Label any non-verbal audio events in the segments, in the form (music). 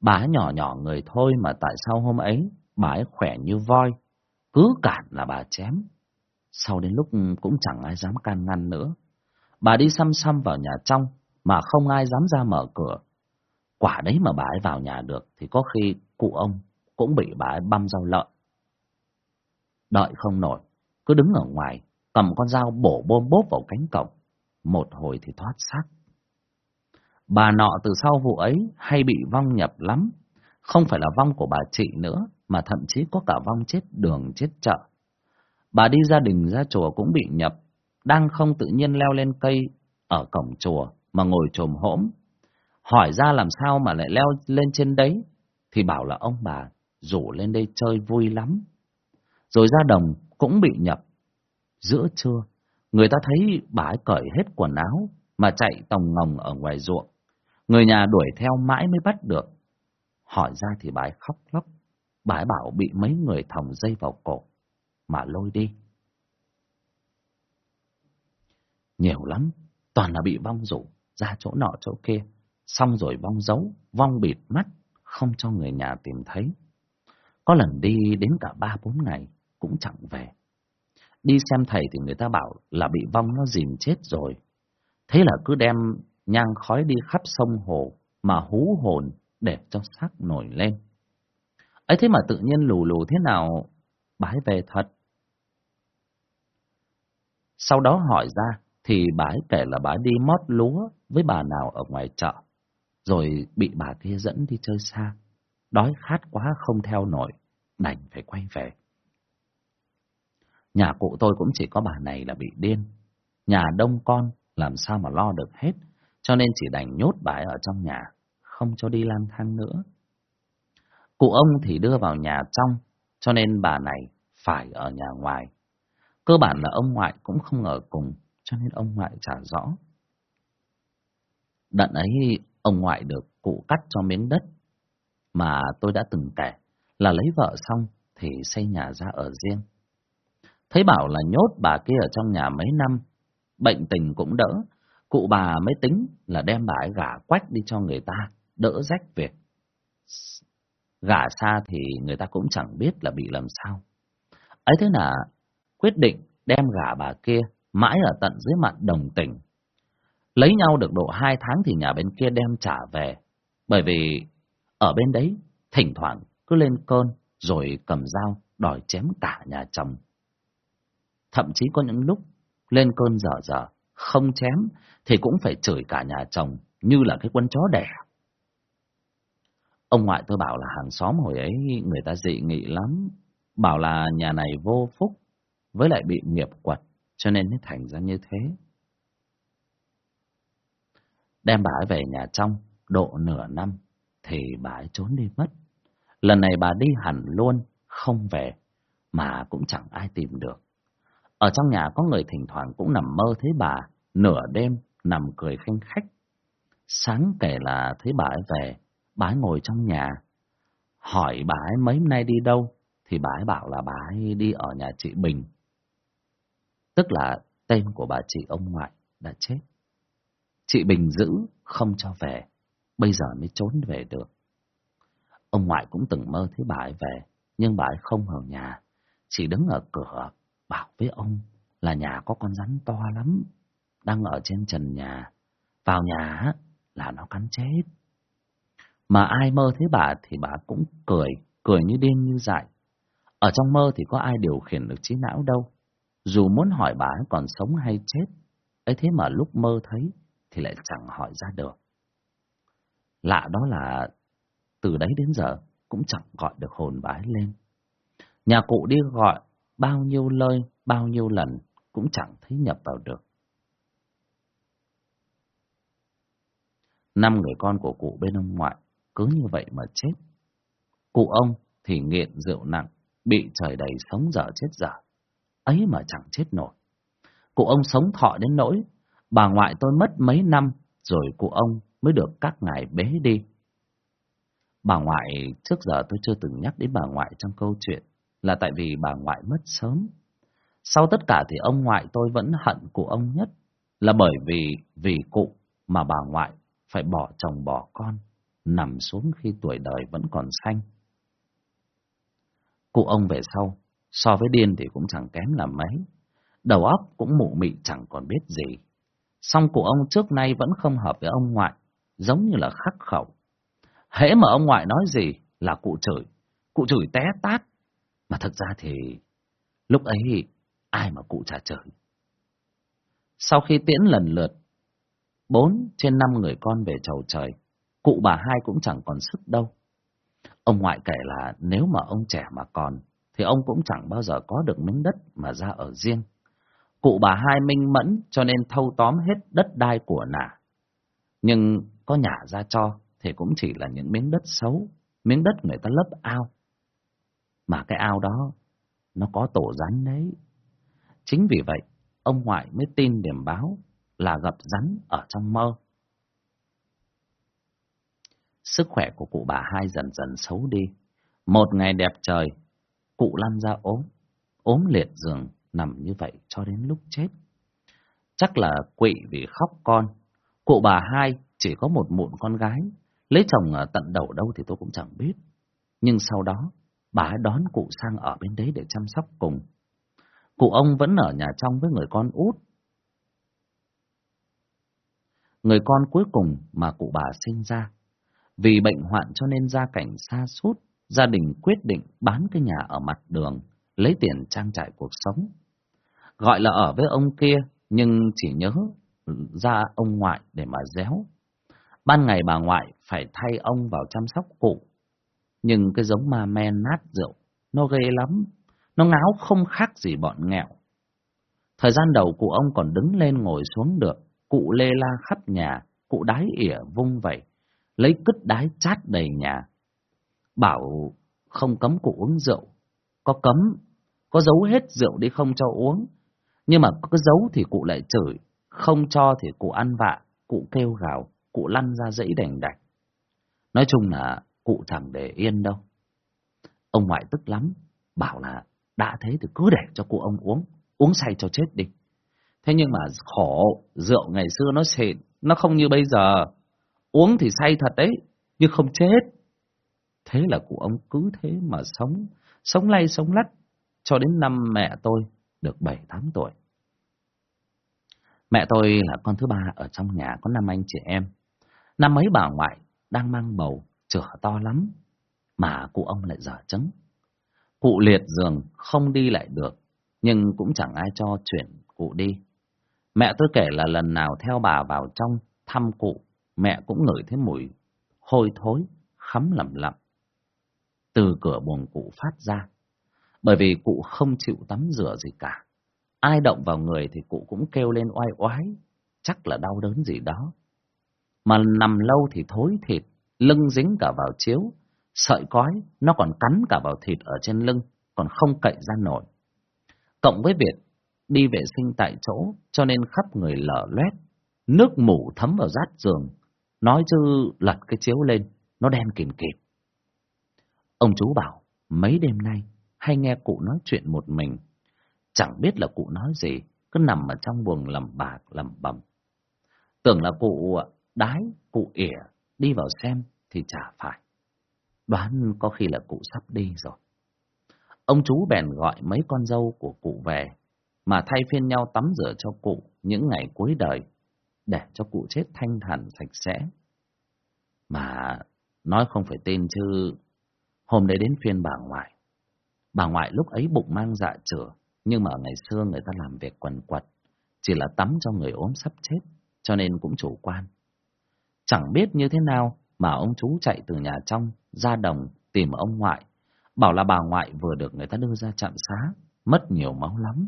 Bà nhỏ nhỏ người thôi mà tại sao hôm ấy bà ấy khỏe như voi, cứ cản là bà chém. Sau đến lúc ừ, cũng chẳng ai dám can ngăn nữa. Bà đi xăm xăm vào nhà trong mà không ai dám ra mở cửa. Quả đấy mà bà ấy vào nhà được thì có khi cụ ông cũng bị bà ấy băm rau lợn. Đợi không nổi, cứ đứng ở ngoài, cầm con dao bổ bôm bốp vào cánh cổng. Một hồi thì thoát xác. Bà nọ từ sau vụ ấy hay bị vong nhập lắm. Không phải là vong của bà chị nữa, mà thậm chí có cả vong chết đường chết chợ. Bà đi gia đình ra chùa cũng bị nhập, đang không tự nhiên leo lên cây ở cổng chùa mà ngồi trồm hỗm. Hỏi ra làm sao mà lại leo lên trên đấy, thì bảo là ông bà rủ lên đây chơi vui lắm. Rồi ra đồng cũng bị nhập. Giữa trưa, người ta thấy bà ấy cởi hết quần áo mà chạy tòng ngồng ở ngoài ruộng. Người nhà đuổi theo mãi mới bắt được. Hỏi ra thì bà ấy khóc lóc. Bà ấy bảo bị mấy người thòng dây vào cổ mà lôi đi. Nhiều lắm, toàn là bị vong rủ, ra chỗ nọ chỗ kia, xong rồi vong giấu, vong bịt mắt, không cho người nhà tìm thấy. Có lần đi đến cả ba bốn ngày, cũng chẳng về. Đi xem thầy thì người ta bảo là bị vong nó dìm chết rồi. Thế là cứ đem nhang khói đi khắp sông hồ mà hú hồn để cho xác nổi lên. ấy thế mà tự nhiên lù lù thế nào bái về thật. Sau đó hỏi ra thì bà ấy kể là bà ấy đi mót lúa với bà nào ở ngoài chợ, rồi bị bà kia dẫn đi chơi xa. Đói khát quá không theo nổi, đành phải quay về. Nhà cụ tôi cũng chỉ có bà này là bị điên. Nhà đông con làm sao mà lo được hết, cho nên chỉ đành nhốt bà ấy ở trong nhà, không cho đi lang thang nữa. Cụ ông thì đưa vào nhà trong, cho nên bà này phải ở nhà ngoài. Cơ bản là ông ngoại cũng không ở cùng, cho nên ông ngoại trả rõ. Đận ấy, ông ngoại được cụ cắt cho miếng đất, mà tôi đã từng kể là lấy vợ xong thì xây nhà ra ở riêng. Thấy bảo là nhốt bà kia ở trong nhà mấy năm, bệnh tình cũng đỡ, cụ bà mới tính là đem bà ấy gả quách đi cho người ta, đỡ rách việc. Gả xa thì người ta cũng chẳng biết là bị làm sao. Ấy thế là quyết định đem gả bà kia mãi ở tận dưới mặt đồng tỉnh Lấy nhau được độ hai tháng thì nhà bên kia đem trả về, bởi vì ở bên đấy thỉnh thoảng cứ lên cơn rồi cầm dao đòi chém cả nhà chồng. Thậm chí có những lúc lên cơn dở dở, không chém thì cũng phải chửi cả nhà chồng như là cái quân chó đẻ. Ông ngoại tôi bảo là hàng xóm hồi ấy người ta dị nghị lắm, bảo là nhà này vô phúc, với lại bị nghiệp quật, cho nên mới thành ra như thế. Đem bà ấy về nhà trong, độ nửa năm, thì bà ấy trốn đi mất. Lần này bà đi hẳn luôn, không về, mà cũng chẳng ai tìm được. Ở trong nhà có người thỉnh thoảng cũng nằm mơ thấy bà, nửa đêm nằm cười khinh khách. Sáng kể là thấy bà ấy về, bà ấy ngồi trong nhà. Hỏi bà ấy mấy hôm nay đi đâu, thì bà ấy bảo là bà ấy đi ở nhà chị Bình. Tức là tên của bà chị ông ngoại đã chết. Chị Bình giữ, không cho về, bây giờ mới trốn về được. Ông ngoại cũng từng mơ thấy bà ấy về, nhưng bà ấy không ở nhà, chỉ đứng ở cửa bảo với ông là nhà có con rắn to lắm, đang ở trên trần nhà. Vào nhà là nó cắn chết. Mà ai mơ thấy bà thì bà cũng cười, cười như điên như dại. Ở trong mơ thì có ai điều khiển được trí não đâu. Dù muốn hỏi bà còn sống hay chết, ấy thế mà lúc mơ thấy thì lại chẳng hỏi ra được. Lạ đó là từ đấy đến giờ cũng chẳng gọi được hồn bà ấy lên. Nhà cụ đi gọi bao nhiêu lời, bao nhiêu lần cũng chẳng thấy nhập vào được. Năm người con của cụ bên ông ngoại cứ như vậy mà chết. Cụ ông thì nghiện rượu nặng, bị trời đầy sống dở chết dở. Ấy mà chẳng chết nổi. Cụ ông sống thọ đến nỗi, bà ngoại tôi mất mấy năm rồi cụ ông mới được các ngài bế đi. Bà ngoại trước giờ tôi chưa từng nhắc đến bà ngoại trong câu chuyện là tại vì bà ngoại mất sớm. Sau tất cả thì ông ngoại tôi vẫn hận cụ ông nhất là bởi vì vì cụ mà bà ngoại phải bỏ chồng bỏ con nằm xuống khi tuổi đời vẫn còn xanh. Cụ ông về sau, so với điên thì cũng chẳng kém là mấy. Đầu óc cũng mụ mị chẳng còn biết gì. Song cụ ông trước nay vẫn không hợp với ông ngoại, giống như là khắc khẩu. Hễ mà ông ngoại nói gì là cụ chửi, cụ chửi té tát. Mà thật ra thì lúc ấy ai mà cụ trả trời? Sau khi tiễn lần lượt, bốn trên năm người con về chầu trời, cụ bà hai cũng chẳng còn sức đâu. Ông ngoại kể là nếu mà ông trẻ mà còn, thì ông cũng chẳng bao giờ có được miếng đất mà ra ở riêng. Cụ bà hai minh mẫn cho nên thâu tóm hết đất đai của nả. Nhưng có nhà ra cho thì cũng chỉ là những miếng đất xấu, miếng đất người ta lấp ao. Mà cái ao đó, nó có tổ rắn đấy. Chính vì vậy, ông ngoại mới tin điểm báo là gặp rắn ở trong mơ. Sức khỏe của cụ bà hai dần dần xấu đi. Một ngày đẹp trời, cụ lăn ra ốm, ốm liệt giường, nằm như vậy cho đến lúc chết. Chắc là quỵ vì khóc con. Cụ bà hai chỉ có một mụn con gái, lấy chồng ở tận đầu đâu thì tôi cũng chẳng biết. Nhưng sau đó, bà ấy đón cụ sang ở bên đấy để chăm sóc cùng. Cụ ông vẫn ở nhà trong với người con út. Người con cuối cùng mà cụ bà sinh ra. Vì bệnh hoạn cho nên gia cảnh xa sút gia đình quyết định bán cái nhà ở mặt đường, lấy tiền trang trải cuộc sống. Gọi là ở với ông kia, nhưng chỉ nhớ ra ông ngoại để mà réo. Ban ngày bà ngoại phải thay ông vào chăm sóc cụ. Nhưng cái giống ma men nát rượu, nó ghê lắm. Nó ngáo không khác gì bọn nghèo. Thời gian đầu cụ ông còn đứng lên ngồi xuống được, cụ lê la khắp nhà, cụ đái ỉa vung vẩy, lấy cứt đái chát đầy nhà. Bảo không cấm cụ uống rượu, có cấm, có giấu hết rượu đi không cho uống. Nhưng mà có giấu thì cụ lại chửi, không cho thì cụ ăn vạ, cụ kêu gào, cụ lăn ra dãy đành đạch. Nói chung là cụ chẳng để yên đâu. Ông ngoại tức lắm, bảo là đã thế thì cứ để cho cụ ông uống, uống say cho chết đi. Thế nhưng mà khổ, rượu ngày xưa nó xịn, nó không như bây giờ. Uống thì say thật đấy, nhưng không chết. Thế là cụ ông cứ thế mà sống, sống lay sống lắt, cho đến năm mẹ tôi được 7-8 tuổi. Mẹ tôi là con thứ ba ở trong nhà có năm anh chị em. Năm ấy bà ngoại đang mang bầu, chửa to lắm, mà cụ ông lại dở trứng. Cụ liệt giường, không đi lại được, nhưng cũng chẳng ai cho chuyển cụ đi. Mẹ tôi kể là lần nào theo bà vào trong thăm cụ, mẹ cũng ngửi thấy mùi hôi thối, khắm lầm lẩm Từ cửa buồng cụ phát ra, bởi vì cụ không chịu tắm rửa gì cả. Ai động vào người thì cụ cũng kêu lên oai oái, chắc là đau đớn gì đó. Mà nằm lâu thì thối thịt, lưng dính cả vào chiếu, sợi cói, nó còn cắn cả vào thịt ở trên lưng, còn không cậy ra nổi. Cộng với việc đi vệ sinh tại chỗ, cho nên khắp người lở loét, nước mủ thấm vào rát giường, nói chứ lật cái chiếu lên, nó đen kìm kịp. Ông chú bảo, mấy đêm nay, hay nghe cụ nói chuyện một mình, chẳng biết là cụ nói gì, cứ nằm ở trong buồng lầm bạc lầm bầm. Tưởng là cụ à, đái, cụ ỉa, đi vào xem thì chả phải. Đoán có khi là cụ sắp đi rồi. Ông chú bèn gọi mấy con dâu của cụ về, mà thay phiên nhau tắm rửa cho cụ những ngày cuối đời, để cho cụ chết thanh thản sạch sẽ. Mà nói không phải tin chứ, hôm đấy đến phiên bà ngoại. Bà ngoại lúc ấy bụng mang dạ chửa, nhưng mà ngày xưa người ta làm việc quần quật, chỉ là tắm cho người ốm sắp chết, cho nên cũng chủ quan. Chẳng biết như thế nào mà ông chú chạy từ nhà trong ra đồng tìm ông ngoại, bảo là bà ngoại vừa được người ta đưa ra trạm xá, mất nhiều máu lắm.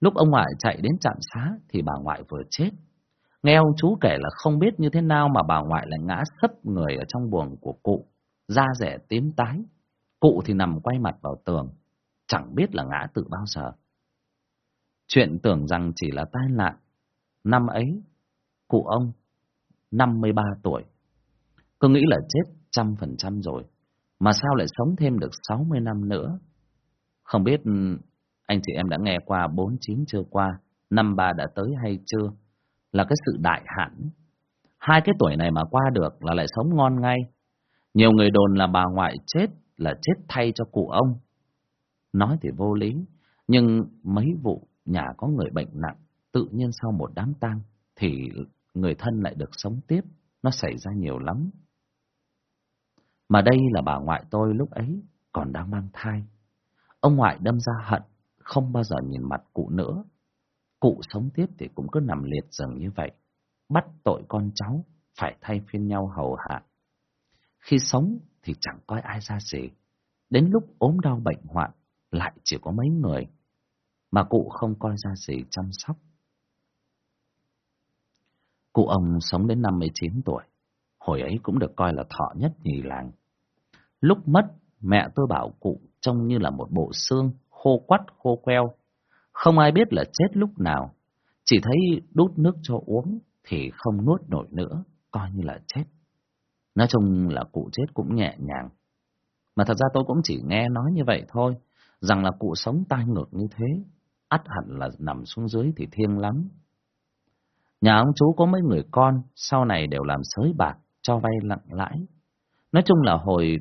Lúc ông ngoại chạy đến trạm xá thì bà ngoại vừa chết. Nghe ông chú kể là không biết như thế nào mà bà ngoại lại ngã sấp người ở trong buồng của cụ, da rẻ tím tái. Cụ thì nằm quay mặt vào tường, chẳng biết là ngã từ bao giờ. Chuyện tưởng rằng chỉ là tai nạn. Năm ấy, cụ ông 53 tuổi. Cứ nghĩ là chết trăm phần trăm rồi, mà sao lại sống thêm được 60 năm nữa? Không biết ừ, anh chị em đã nghe qua 49 chưa qua, năm ba đã tới hay chưa? Là cái sự đại hạn. Hai cái tuổi này mà qua được là lại sống ngon ngay. Nhiều người đồn là bà ngoại chết là chết thay cho cụ ông. Nói thì vô lý, nhưng mấy vụ nhà có người bệnh nặng, tự nhiên sau một đám tang thì người thân lại được sống tiếp, nó xảy ra nhiều lắm. Mà đây là bà ngoại tôi lúc ấy còn đang mang thai. Ông ngoại đâm ra hận, không bao giờ nhìn mặt cụ nữa. Cụ sống tiếp thì cũng cứ nằm liệt giường như vậy, bắt tội con cháu, phải thay phiên nhau hầu hạ. Khi sống thì chẳng coi ai ra gì, đến lúc ốm đau bệnh hoạn lại chỉ có mấy người, mà cụ không coi ra gì chăm sóc. Cụ ông sống đến 59 tuổi, hồi ấy cũng được coi là thọ nhất nhì làng. Lúc mất, mẹ tôi bảo cụ trông như là một bộ xương khô quắt khô queo. Không ai biết là chết lúc nào, chỉ thấy đút nước cho uống thì không nuốt nổi nữa, coi như là chết. Nói chung là cụ chết cũng nhẹ nhàng. Mà thật ra tôi cũng chỉ nghe nói như vậy thôi, rằng là cụ sống tai ngược như thế, ắt hẳn là nằm xuống dưới thì thiêng lắm. Nhà ông chú có mấy người con, sau này đều làm sới bạc, cho vay lặng lãi. Nói chung là hồi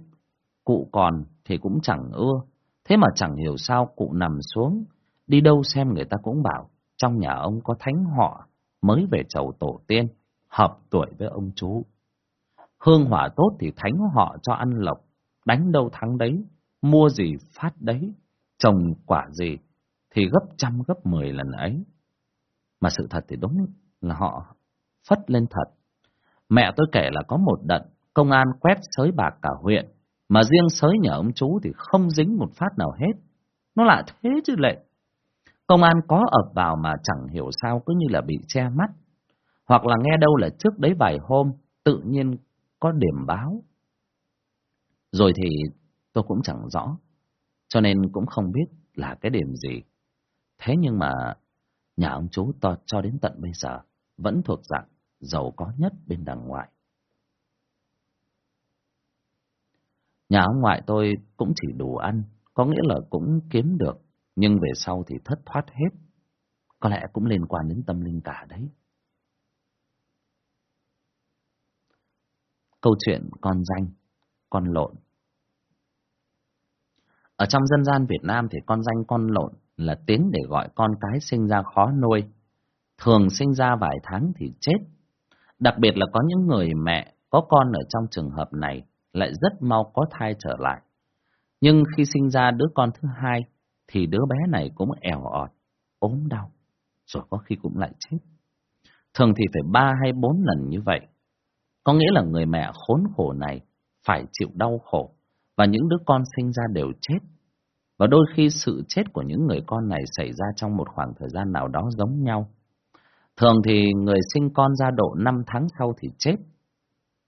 cụ còn thì cũng chẳng ưa, thế mà chẳng hiểu sao cụ nằm xuống, đi đâu xem người ta cũng bảo, trong nhà ông có thánh họ, mới về chầu tổ tiên, hợp tuổi với ông chú. Hương hỏa tốt thì thánh họ cho ăn lộc, đánh đâu thắng đấy, mua gì phát đấy, trồng quả gì thì gấp trăm gấp mười lần ấy. Mà sự thật thì đúng là họ phất lên thật. Mẹ tôi kể là có một đợt công an quét sới bạc cả huyện, mà riêng sới nhà ông chú thì không dính một phát nào hết. Nó lạ thế chứ lệ. Công an có ập vào mà chẳng hiểu sao cứ như là bị che mắt. Hoặc là nghe đâu là trước đấy vài hôm tự nhiên có điểm báo. Rồi thì tôi cũng chẳng rõ, cho nên cũng không biết là cái điểm gì. Thế nhưng mà nhà ông chú to cho đến tận bây giờ vẫn thuộc dạng giàu có nhất bên đằng ngoại. Nhà ông ngoại tôi cũng chỉ đủ ăn, có nghĩa là cũng kiếm được, nhưng về sau thì thất thoát hết. Có lẽ cũng liên quan đến tâm linh cả đấy. Câu chuyện con danh, con lộn. Ở trong dân gian Việt Nam thì con danh con lộn là tiếng để gọi con cái sinh ra khó nuôi. Thường sinh ra vài tháng thì chết. Đặc biệt là có những người mẹ có con ở trong trường hợp này lại rất mau có thai trở lại. Nhưng khi sinh ra đứa con thứ hai thì đứa bé này cũng ẻo ọt, ốm đau, rồi có khi cũng lại chết. Thường thì phải ba hay bốn lần như vậy. Có nghĩa là người mẹ khốn khổ này phải chịu đau khổ và những đứa con sinh ra đều chết. Và đôi khi sự chết của những người con này xảy ra trong một khoảng thời gian nào đó giống nhau. Thường thì người sinh con ra độ 5 tháng sau thì chết.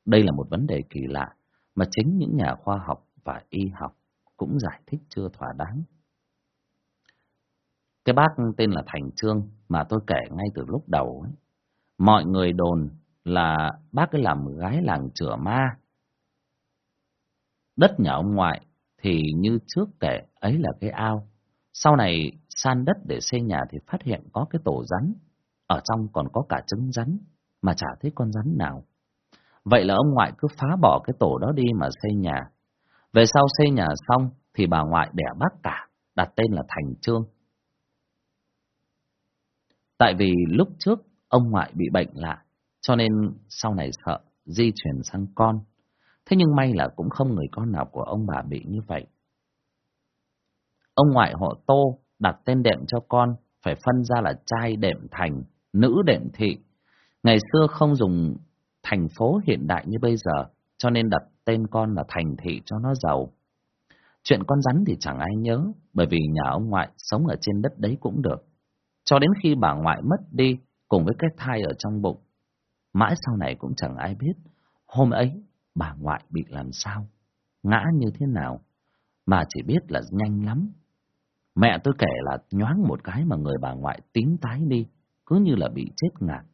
Đây là một vấn đề kỳ lạ mà chính những nhà khoa học và y học cũng giải thích chưa thỏa đáng. Cái bác tên là Thành Trương mà tôi kể ngay từ lúc đầu ấy. Mọi người đồn là bác ấy làm gái làng chửa ma. Đất nhà ông ngoại thì như trước kể ấy là cái ao. Sau này san đất để xây nhà thì phát hiện có cái tổ rắn. Ở trong còn có cả trứng rắn mà chả thấy con rắn nào. Vậy là ông ngoại cứ phá bỏ cái tổ đó đi mà xây nhà. Về sau xây nhà xong thì bà ngoại đẻ bác cả, đặt tên là Thành Trương. Tại vì lúc trước ông ngoại bị bệnh lạ, cho nên sau này sợ di chuyển sang con. Thế nhưng may là cũng không người con nào của ông bà bị như vậy. Ông ngoại họ Tô đặt tên đệm cho con phải phân ra là trai đệm thành, nữ đệm thị. Ngày xưa không dùng thành phố hiện đại như bây giờ, cho nên đặt tên con là thành thị cho nó giàu. Chuyện con rắn thì chẳng ai nhớ, bởi vì nhà ông ngoại sống ở trên đất đấy cũng được. Cho đến khi bà ngoại mất đi, cùng với cái thai ở trong bụng. Mãi sau này cũng chẳng ai biết, hôm ấy bà ngoại bị làm sao, ngã như thế nào, mà chỉ biết là nhanh lắm. Mẹ tôi kể là nhoáng một cái mà người bà ngoại tím tái đi, cứ như là bị chết ngạt.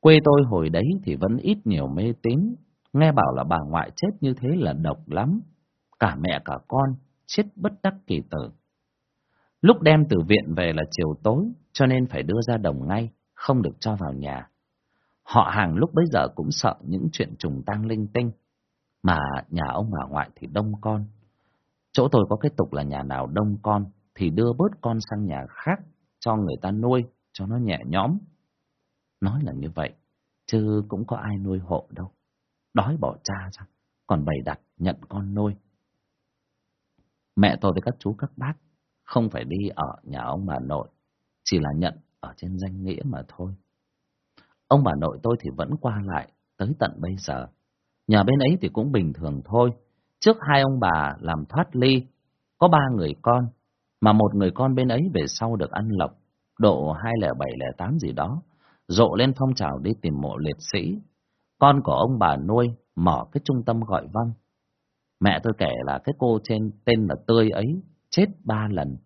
Quê tôi hồi đấy thì vẫn ít nhiều mê tín, nghe bảo là bà ngoại chết như thế là độc lắm, cả mẹ cả con chết bất đắc kỳ tử. Lúc đem từ viện về là chiều tối, cho nên phải đưa ra đồng ngay, không được cho vào nhà. Họ hàng lúc bấy giờ cũng sợ những chuyện trùng tang linh tinh. Mà nhà ông bà ngoại thì đông con. Chỗ tôi có cái tục là nhà nào đông con thì đưa bớt con sang nhà khác cho người ta nuôi cho nó nhẹ nhõm. Nói là như vậy, chứ cũng có ai nuôi hộ đâu. Đói bỏ cha ra, còn bày đặt nhận con nuôi. Mẹ tôi với các chú các bác không phải đi ở nhà ông bà nội, chỉ là nhận ở trên danh nghĩa mà thôi. Ông bà nội tôi thì vẫn qua lại tới tận bây giờ. Nhà bên ấy thì cũng bình thường thôi. Trước hai ông bà làm thoát ly, có ba người con, mà một người con bên ấy về sau được ăn lộc, độ hai lẻ bảy lẻ tám gì đó, rộ lên phong trào đi tìm mộ liệt sĩ. Con của ông bà nuôi mở cái trung tâm gọi văng Mẹ tôi kể là cái cô trên tên là Tươi ấy chết ba lần.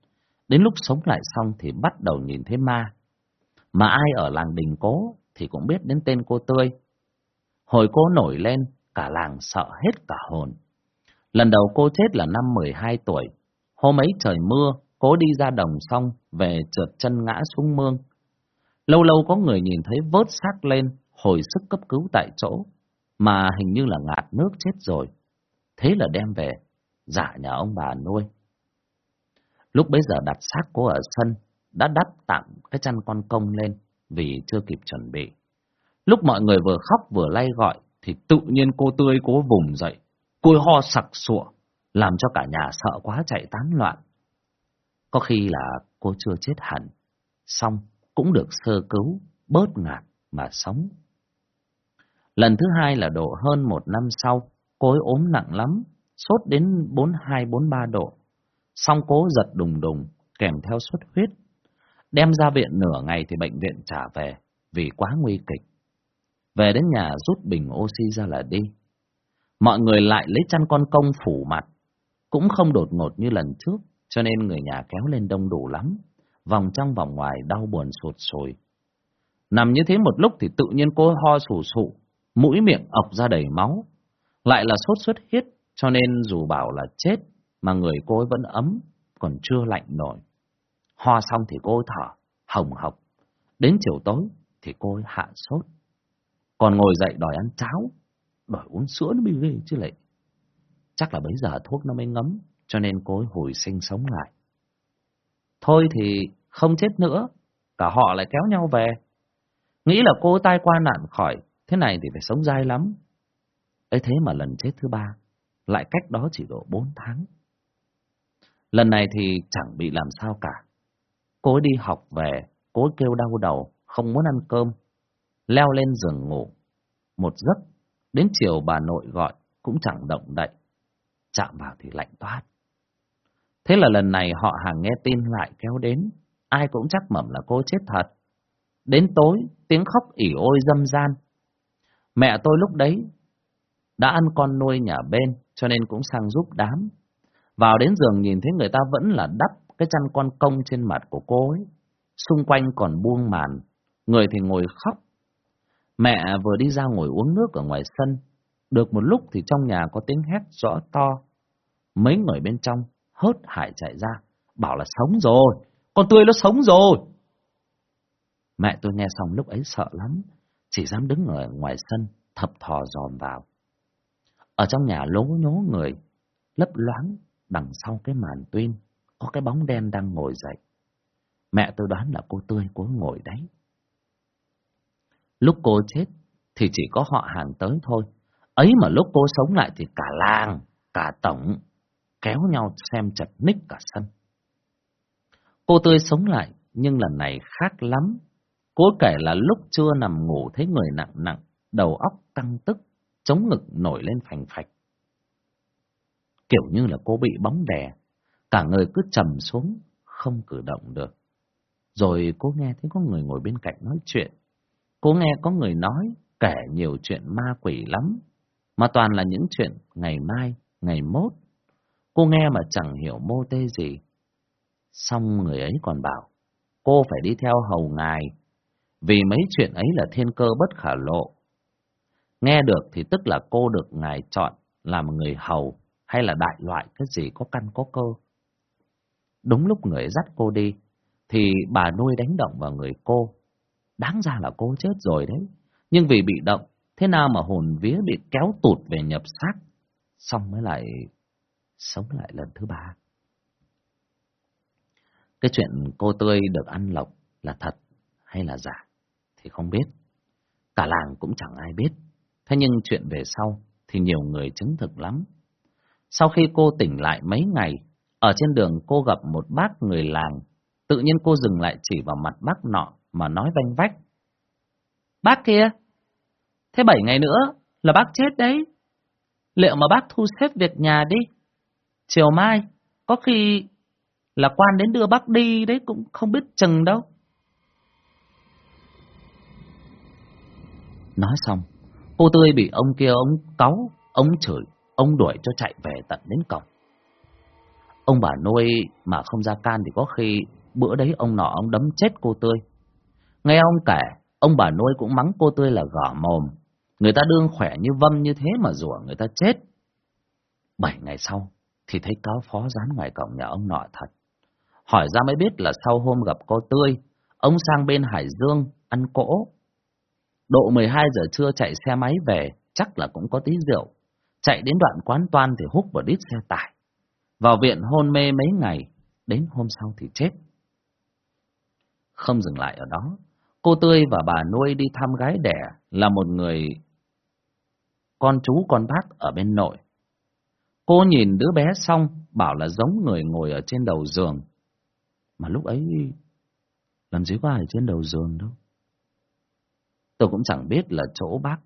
Đến lúc sống lại xong thì bắt đầu nhìn thấy ma. Mà ai ở làng đình cố thì cũng biết đến tên cô Tươi. Hồi cô nổi lên, cả làng sợ hết cả hồn. Lần đầu cô chết là năm 12 tuổi. Hôm ấy trời mưa, cố đi ra đồng xong, về trượt chân ngã xuống mương. Lâu lâu có người nhìn thấy vớt xác lên, hồi sức cấp cứu tại chỗ, mà hình như là ngạt nước chết rồi. Thế là đem về, giả nhà ông bà nuôi. Lúc bấy giờ đặt xác cô ở sân, đã đắp tạm cái chăn con công lên vì chưa kịp chuẩn bị. Lúc mọi người vừa khóc vừa lay gọi thì tự nhiên cô tươi cố vùng dậy. Cô ho sặc sụa, làm cho cả nhà sợ quá chạy tán loạn. Có khi là cô chưa chết hẳn, xong cũng được sơ cứu, bớt ngạt mà sống. Lần thứ hai là độ hơn một năm sau, cô ấy ốm nặng lắm, sốt đến 42-43 độ. Xong cố giật đùng đùng, kèm theo xuất huyết. Đem ra viện nửa ngày thì bệnh viện trả về, vì quá nguy kịch. Về đến nhà rút bình oxy ra là đi. Mọi người lại lấy chăn con công phủ mặt, cũng không đột ngột như lần trước, cho nên người nhà kéo lên đông đủ lắm, vòng trong vòng ngoài đau buồn sụt sùi. Nằm như thế một lúc thì tự nhiên cô ho sù sụ, mũi miệng ọc ra đầy máu. Lại là sốt xuất huyết, cho nên dù bảo là chết, mà người cô ấy vẫn ấm, còn chưa lạnh nổi. Ho xong thì cô thở, hồng hộc. Đến chiều tối thì cô hạ sốt. Còn ngồi dậy đòi ăn cháo, đòi uống sữa nó bị ghê chứ lại. Chắc là bấy giờ thuốc nó mới ngấm, cho nên cô ấy hồi sinh sống lại. Thôi thì không chết nữa, cả họ lại kéo nhau về. Nghĩ là cô tai qua nạn khỏi, thế này thì phải sống dai lắm. ấy thế mà lần chết thứ ba, lại cách đó chỉ độ bốn tháng. Lần này thì chẳng bị làm sao cả. Cô ấy đi học về, cô ấy kêu đau đầu, không muốn ăn cơm. Leo lên giường ngủ. Một giấc, đến chiều bà nội gọi, cũng chẳng động đậy. Chạm vào thì lạnh toát. Thế là lần này họ hàng nghe tin lại kéo đến. Ai cũng chắc mẩm là cô chết thật. Đến tối, tiếng khóc ỉ ôi dâm gian. Mẹ tôi lúc đấy đã ăn con nuôi nhà bên, cho nên cũng sang giúp đám. Vào đến giường nhìn thấy người ta vẫn là đắp cái chăn con công trên mặt của cô ấy. Xung quanh còn buông màn, người thì ngồi khóc. Mẹ vừa đi ra ngồi uống nước ở ngoài sân. Được một lúc thì trong nhà có tiếng hét rõ to. Mấy người bên trong hớt hải chạy ra, bảo là sống rồi, con tươi nó sống rồi. Mẹ tôi nghe xong lúc ấy sợ lắm, chỉ dám đứng ở ngoài sân, thập thò dòm vào. Ở trong nhà lố nhố người, lấp loáng đằng sau cái màn tuyên, có cái bóng đen đang ngồi dậy. Mẹ tôi đoán là cô Tươi cố ngồi đấy. Lúc cô chết thì chỉ có họ hàng tới thôi. Ấy mà lúc cô sống lại thì cả làng, cả tổng kéo nhau xem chật ních cả sân. Cô Tươi sống lại nhưng lần này khác lắm. Cô kể là lúc chưa nằm ngủ thấy người nặng nặng, đầu óc căng tức, chống ngực nổi lên phành phạch. Kiểu như là cô bị bóng đè, cả người cứ trầm xuống, không cử động được. Rồi cô nghe thấy có người ngồi bên cạnh nói chuyện. Cô nghe có người nói, kể nhiều chuyện ma quỷ lắm, mà toàn là những chuyện ngày mai, ngày mốt. Cô nghe mà chẳng hiểu mô tê gì. Xong người ấy còn bảo, cô phải đi theo hầu ngài, vì mấy chuyện ấy là thiên cơ bất khả lộ. Nghe được thì tức là cô được ngài chọn làm người hầu hay là đại loại cái gì có căn có cơ. Đúng lúc người dắt cô đi, thì bà nuôi đánh động vào người cô. Đáng ra là cô chết rồi đấy. Nhưng vì bị động, thế nào mà hồn vía bị kéo tụt về nhập xác, xong mới lại sống lại lần thứ ba. Cái chuyện cô tươi được ăn lộc là thật hay là giả thì không biết. Cả làng cũng chẳng ai biết. Thế nhưng chuyện về sau thì nhiều người chứng thực lắm. Sau khi cô tỉnh lại mấy ngày, ở trên đường cô gặp một bác người làng. Tự nhiên cô dừng lại chỉ vào mặt bác nọ mà nói vanh vách. Bác kia, thế bảy ngày nữa là bác chết đấy. Liệu mà bác thu xếp việc nhà đi. Chiều mai, có khi là quan đến đưa bác đi đấy cũng không biết chừng đâu. Nói xong, cô Tươi bị ông kia ông cáu, ông chửi, ông đuổi cho chạy về tận đến cổng. Ông bà nuôi mà không ra can thì có khi bữa đấy ông nọ ông đấm chết cô Tươi. Nghe ông kể, ông bà nuôi cũng mắng cô Tươi là gỏ mồm. Người ta đương khỏe như vâm như thế mà rủa người ta chết. Bảy ngày sau thì thấy cáo phó dán ngoài cổng nhà ông nọ thật. Hỏi ra mới biết là sau hôm gặp cô Tươi, ông sang bên Hải Dương ăn cỗ. Độ 12 giờ trưa chạy xe máy về, chắc là cũng có tí rượu. Chạy đến đoạn quán toan thì hút vào đít xe tải. Vào viện hôn mê mấy ngày, đến hôm sau thì chết. Không dừng lại ở đó, cô Tươi và bà nuôi đi thăm gái đẻ là một người con chú con bác ở bên nội. Cô nhìn đứa bé xong, bảo là giống người ngồi ở trên đầu giường. Mà lúc ấy, làm gì có ai trên đầu giường đâu. Tôi cũng chẳng biết là chỗ bác,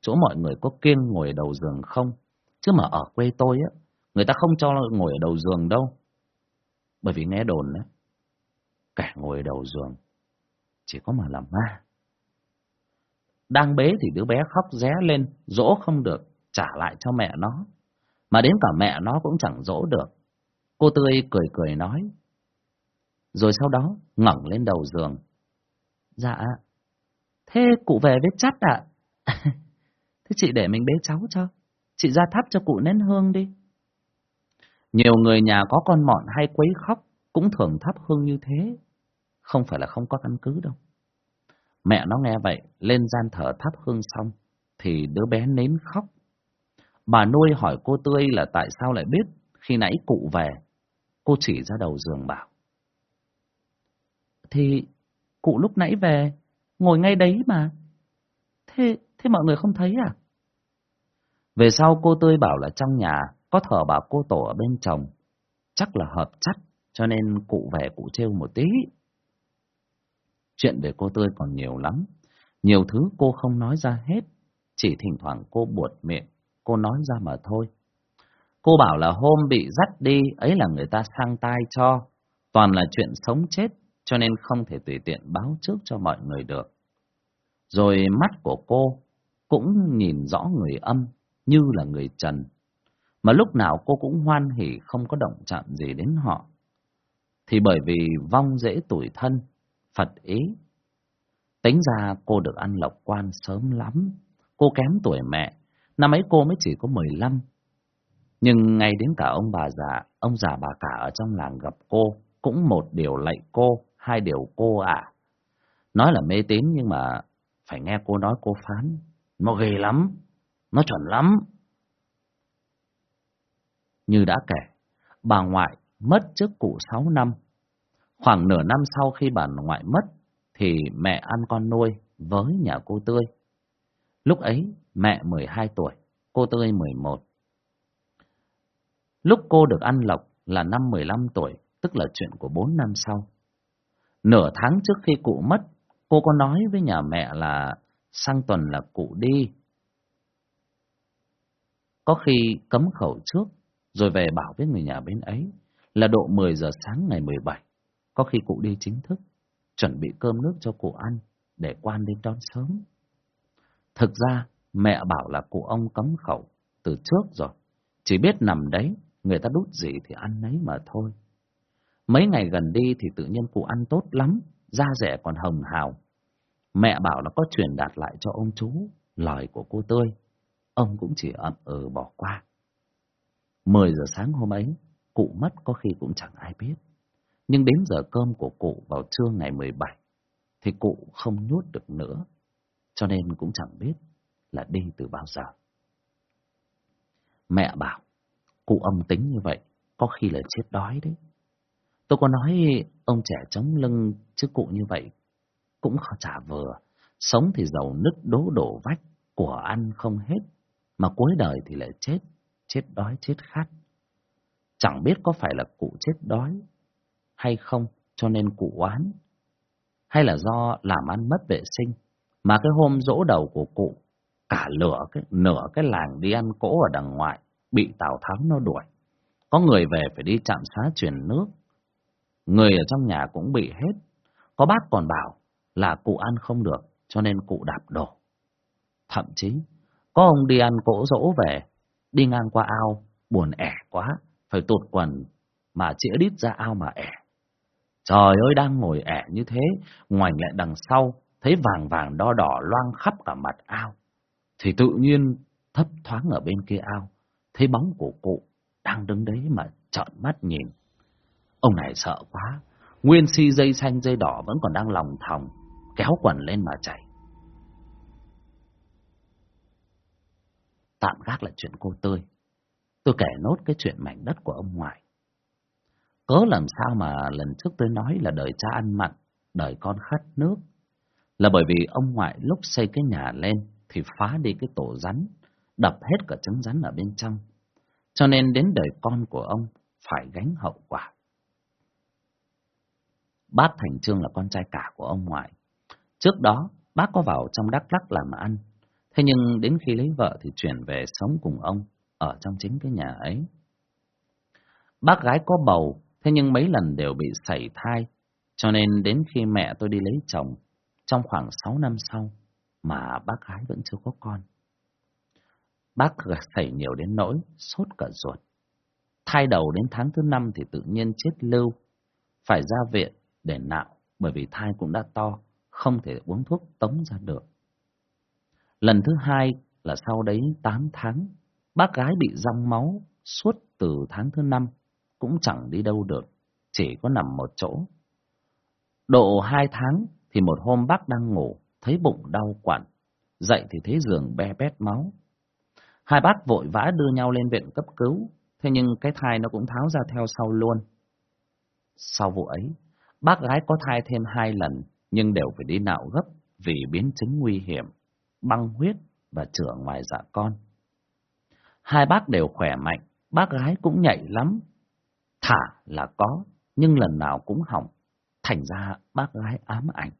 chỗ mọi người có kiêng ngồi đầu giường không. Chứ mà ở quê tôi á, người ta không cho ngồi ở đầu giường đâu. Bởi vì nghe đồn đấy. kẻ ngồi ở đầu giường chỉ có mà làm ma. Đang bế thì đứa bé khóc ré lên, dỗ không được, trả lại cho mẹ nó. Mà đến cả mẹ nó cũng chẳng dỗ được. Cô Tươi cười cười nói. Rồi sau đó ngẩng lên đầu giường. Dạ, thế cụ về với chắt ạ. (laughs) thế chị để mình bế cháu cho. Chị ra thắp cho cụ nén hương đi. Nhiều người nhà có con mọn hay quấy khóc cũng thường thắp hương như thế. Không phải là không có căn cứ đâu. Mẹ nó nghe vậy, lên gian thờ thắp hương xong, thì đứa bé nến khóc. Bà nuôi hỏi cô Tươi là tại sao lại biết khi nãy cụ về. Cô chỉ ra đầu giường bảo. Thì cụ lúc nãy về, ngồi ngay đấy mà. Thế, thế mọi người không thấy à? Về sau cô Tươi bảo là trong nhà có thờ bà cô tổ ở bên chồng. Chắc là hợp chắc, cho nên cụ về cụ trêu một tí. Chuyện về cô Tươi còn nhiều lắm. Nhiều thứ cô không nói ra hết. Chỉ thỉnh thoảng cô buột miệng, cô nói ra mà thôi. Cô bảo là hôm bị dắt đi, ấy là người ta sang tai cho. Toàn là chuyện sống chết, cho nên không thể tùy tiện báo trước cho mọi người được. Rồi mắt của cô cũng nhìn rõ người âm như là người trần. Mà lúc nào cô cũng hoan hỉ không có động chạm gì đến họ. Thì bởi vì vong dễ tuổi thân, Phật ý. Tính ra cô được ăn lộc quan sớm lắm. Cô kém tuổi mẹ, năm ấy cô mới chỉ có 15. Nhưng ngay đến cả ông bà già, ông già bà cả ở trong làng gặp cô, cũng một điều lạy cô, hai điều cô ạ. À. Nói là mê tín nhưng mà phải nghe cô nói cô phán. Nó ghê lắm, nó chuẩn lắm. Như đã kể, bà ngoại mất trước cụ 6 năm. Khoảng nửa năm sau khi bà ngoại mất, thì mẹ ăn con nuôi với nhà cô Tươi. Lúc ấy, mẹ 12 tuổi, cô Tươi 11. Lúc cô được ăn lộc là năm 15 tuổi, tức là chuyện của 4 năm sau. Nửa tháng trước khi cụ mất, cô có nói với nhà mẹ là sang tuần là cụ đi. Có khi cấm khẩu trước, rồi về bảo với người nhà bên ấy là độ 10 giờ sáng ngày 17. Có khi cụ đi chính thức, chuẩn bị cơm nước cho cụ ăn, để quan đến đón sớm. Thực ra, mẹ bảo là cụ ông cấm khẩu từ trước rồi. Chỉ biết nằm đấy, người ta đút gì thì ăn nấy mà thôi. Mấy ngày gần đi thì tự nhiên cụ ăn tốt lắm, da rẻ còn hồng hào. Mẹ bảo là có truyền đạt lại cho ông chú, lời của cô Tươi. Ông cũng chỉ ậm ừ bỏ qua. Mười giờ sáng hôm ấy, cụ mất có khi cũng chẳng ai biết. Nhưng đến giờ cơm của cụ vào trưa ngày 17, thì cụ không nuốt được nữa. cho nên cũng chẳng biết là đi từ bao giờ. Mẹ bảo, cụ âm tính như vậy, có khi là chết đói đấy. Tôi có nói ông trẻ chống lưng chứ cụ như vậy cũng chả vừa. Sống thì giàu nứt đố đổ vách, của ăn không hết, mà cuối đời thì lại chết, chết đói chết khát. Chẳng biết có phải là cụ chết đói hay không cho nên cụ oán, hay là do làm ăn mất vệ sinh, mà cái hôm dỗ đầu của cụ, cả lửa cái, nửa cái làng đi ăn cỗ ở đằng ngoại, bị Tào Tháo nó đuổi. Có người về phải đi chạm xá truyền nước, người ở trong nhà cũng bị hết. Có bác còn bảo là cụ ăn không được, cho nên cụ đạp đổ. Thậm chí, có ông đi ăn cỗ dỗ về, đi ngang qua ao, buồn ẻ quá, phải tụt quần, mà chĩa đít ra ao mà ẻ. Trời ơi, đang ngồi ẻ như thế, ngoảnh lại đằng sau, thấy vàng vàng đo đỏ loang khắp cả mặt ao. Thì tự nhiên thấp thoáng ở bên kia ao, thấy bóng của cụ đang đứng đấy mà trợn mắt nhìn. Ông này sợ quá, nguyên si dây xanh dây đỏ vẫn còn đang lòng thòng, kéo quần lên mà chạy. Tạm gác lại chuyện cô tươi. Tôi kể nốt cái chuyện mảnh đất của ông ngoại. Cớ làm sao mà lần trước tôi nói là đời cha ăn mặn, đời con khát nước. Là bởi vì ông ngoại lúc xây cái nhà lên thì phá đi cái tổ rắn, đập hết cả trứng rắn ở bên trong. Cho nên đến đời con của ông phải gánh hậu quả. Bác Thành Trương là con trai cả của ông ngoại. Trước đó, bác có vào trong Đắk Lắk làm ăn. Thế nhưng đến khi lấy vợ thì chuyển về sống cùng ông ở trong chính cái nhà ấy. Bác gái có bầu, thế nhưng mấy lần đều bị sảy thai, cho nên đến khi mẹ tôi đi lấy chồng, trong khoảng 6 năm sau, mà bác gái vẫn chưa có con. Bác sảy nhiều đến nỗi, sốt cả ruột. Thai đầu đến tháng thứ năm thì tự nhiên chết lưu, phải ra viện để nạo, bởi vì thai cũng đã to, không thể uống thuốc tống ra được. Lần thứ hai là sau đấy 8 tháng, bác gái bị rong máu suốt từ tháng thứ năm, cũng chẳng đi đâu được, chỉ có nằm một chỗ. Độ hai tháng thì một hôm bác đang ngủ, thấy bụng đau quặn, dậy thì thấy giường be bét máu. Hai bác vội vã đưa nhau lên viện cấp cứu, thế nhưng cái thai nó cũng tháo ra theo sau luôn. Sau vụ ấy, bác gái có thai thêm hai lần, nhưng đều phải đi nạo gấp vì biến chứng nguy hiểm băng huyết và chữa ngoài dạ con. Hai bác đều khỏe mạnh, bác gái cũng nhạy lắm. Thả là có, nhưng lần nào cũng hỏng. Thành ra bác gái ám ảnh.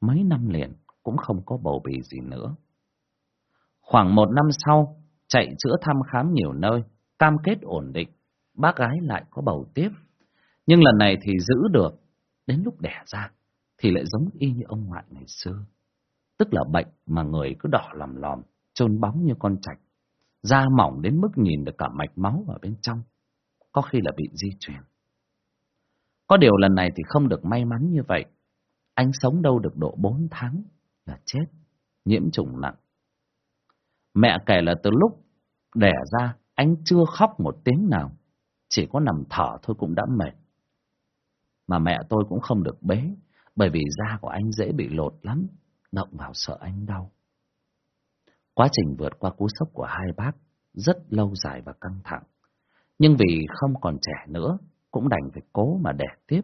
Mấy năm liền cũng không có bầu bì gì nữa. Khoảng một năm sau, chạy chữa thăm khám nhiều nơi, cam kết ổn định, bác gái lại có bầu tiếp. Nhưng lần này thì giữ được, đến lúc đẻ ra thì lại giống y như ông ngoại ngày xưa tức là bệnh mà người cứ đỏ lòm lòm, trôn bóng như con trạch, da mỏng đến mức nhìn được cả mạch máu ở bên trong, có khi là bị di truyền. Có điều lần này thì không được may mắn như vậy, anh sống đâu được độ 4 tháng là chết, nhiễm trùng nặng. Mẹ kể là từ lúc đẻ ra, anh chưa khóc một tiếng nào, chỉ có nằm thở thôi cũng đã mệt. Mà mẹ tôi cũng không được bế, bởi vì da của anh dễ bị lột lắm, động vào sợ anh đau. Quá trình vượt qua cú sốc của hai bác rất lâu dài và căng thẳng. Nhưng vì không còn trẻ nữa, cũng đành phải cố mà đẻ tiếp.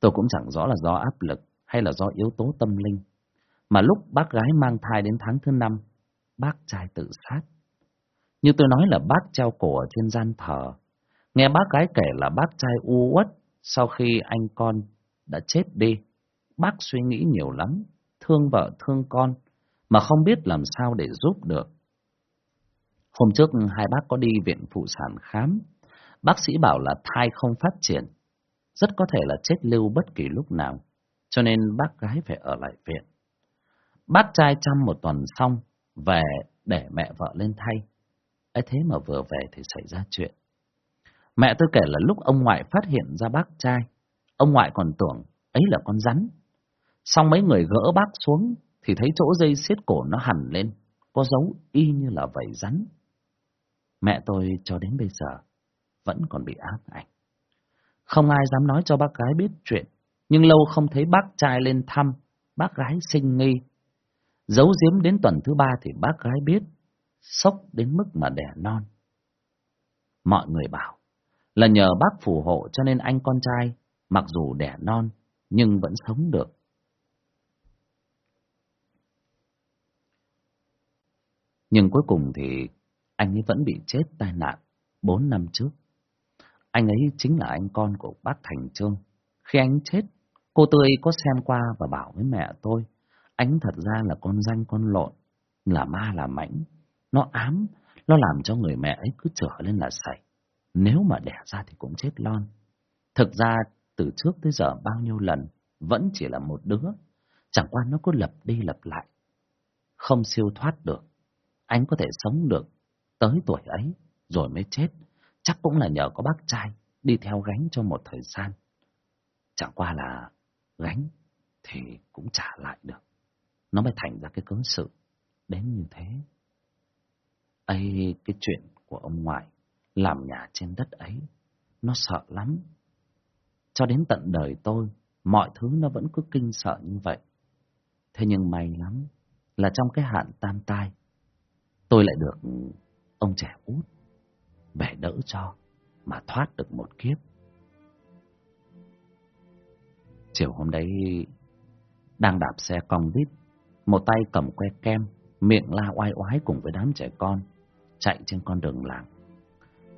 Tôi cũng chẳng rõ là do áp lực hay là do yếu tố tâm linh. Mà lúc bác gái mang thai đến tháng thứ năm, bác trai tự sát. Như tôi nói là bác treo cổ ở trên gian thờ. Nghe bác gái kể là bác trai u uất sau khi anh con đã chết đi. Bác suy nghĩ nhiều lắm, thương vợ thương con, mà không biết làm sao để giúp được. Hôm trước hai bác có đi viện phụ sản khám, bác sĩ bảo là thai không phát triển, rất có thể là chết lưu bất kỳ lúc nào, cho nên bác gái phải ở lại viện. Bác trai chăm một tuần xong, về để mẹ vợ lên thay. ấy thế mà vừa về thì xảy ra chuyện. Mẹ tôi kể là lúc ông ngoại phát hiện ra bác trai, ông ngoại còn tưởng ấy là con rắn, Xong mấy người gỡ bác xuống thì thấy chỗ dây xiết cổ nó hẳn lên, có dấu y như là vảy rắn. Mẹ tôi cho đến bây giờ vẫn còn bị ám ảnh. Không ai dám nói cho bác gái biết chuyện, nhưng lâu không thấy bác trai lên thăm, bác gái sinh nghi. Giấu giếm đến tuần thứ ba thì bác gái biết, sốc đến mức mà đẻ non. Mọi người bảo là nhờ bác phù hộ cho nên anh con trai mặc dù đẻ non nhưng vẫn sống được. Nhưng cuối cùng thì anh ấy vẫn bị chết tai nạn bốn năm trước. Anh ấy chính là anh con của bác Thành Trương. Khi anh chết, cô Tươi có xem qua và bảo với mẹ tôi, anh thật ra là con danh con lộn, là ma là mãnh. Nó ám, nó làm cho người mẹ ấy cứ trở lên là sảy. Nếu mà đẻ ra thì cũng chết lon. Thực ra, từ trước tới giờ bao nhiêu lần, vẫn chỉ là một đứa. Chẳng qua nó cứ lập đi lập lại. Không siêu thoát được. Anh có thể sống được tới tuổi ấy, rồi mới chết. Chắc cũng là nhờ có bác trai đi theo gánh cho một thời gian. Chẳng qua là gánh thì cũng trả lại được. Nó mới thành ra cái cớ sự đến như thế. ấy cái chuyện của ông ngoại làm nhà trên đất ấy, nó sợ lắm. Cho đến tận đời tôi, mọi thứ nó vẫn cứ kinh sợ như vậy. Thế nhưng may lắm là trong cái hạn tam tai, tôi lại được ông trẻ út về đỡ cho mà thoát được một kiếp. Chiều hôm đấy đang đạp xe cong vít, một tay cầm que kem, miệng la oai oái cùng với đám trẻ con chạy trên con đường làng.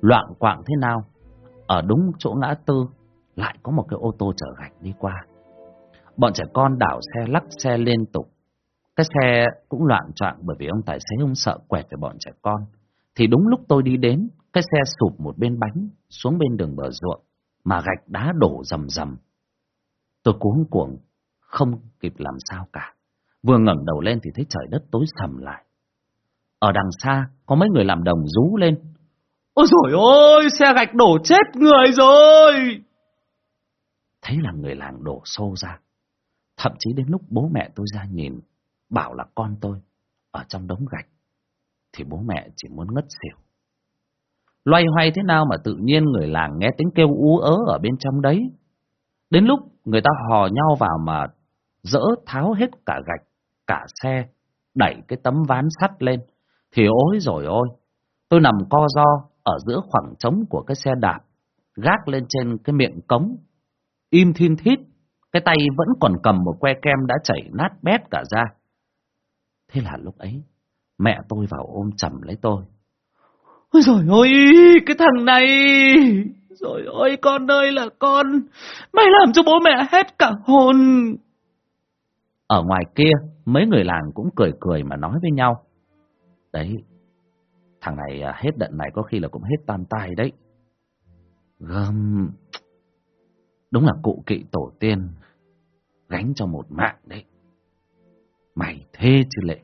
Loạn quạng thế nào, ở đúng chỗ ngã tư lại có một cái ô tô chở gạch đi qua. Bọn trẻ con đảo xe lắc xe liên tục. Cái xe cũng loạn trọng bởi vì ông tài xế ông sợ quẹt về bọn trẻ con. Thì đúng lúc tôi đi đến, cái xe sụp một bên bánh xuống bên đường bờ ruộng, mà gạch đá đổ rầm rầm. Tôi cuống cuồng, không kịp làm sao cả. Vừa ngẩng đầu lên thì thấy trời đất tối sầm lại. Ở đằng xa, có mấy người làm đồng rú lên. Ôi dồi ôi, xe gạch đổ chết người rồi! Thấy là người làng đổ xô ra. Thậm chí đến lúc bố mẹ tôi ra nhìn, bảo là con tôi ở trong đống gạch, thì bố mẹ chỉ muốn ngất xỉu. Loay hoay thế nào mà tự nhiên người làng nghe tiếng kêu ú ớ ở bên trong đấy. Đến lúc người ta hò nhau vào mà dỡ tháo hết cả gạch, cả xe, đẩy cái tấm ván sắt lên, thì ôi rồi ôi, tôi nằm co do ở giữa khoảng trống của cái xe đạp, gác lên trên cái miệng cống, im thiên thít, cái tay vẫn còn cầm một que kem đã chảy nát bét cả ra. Thế là lúc ấy, mẹ tôi vào ôm chầm lấy tôi. Ôi rồi ôi, cái thằng này... Rồi ôi, con ơi là con, mày làm cho bố mẹ hết cả hồn. Ở ngoài kia, mấy người làng cũng cười cười mà nói với nhau. Đấy, thằng này à, hết đợt này có khi là cũng hết tam tai đấy. Gầm... Đúng là cụ kỵ tổ tiên, gánh cho một mạng đấy. Mày thế chứ lệ.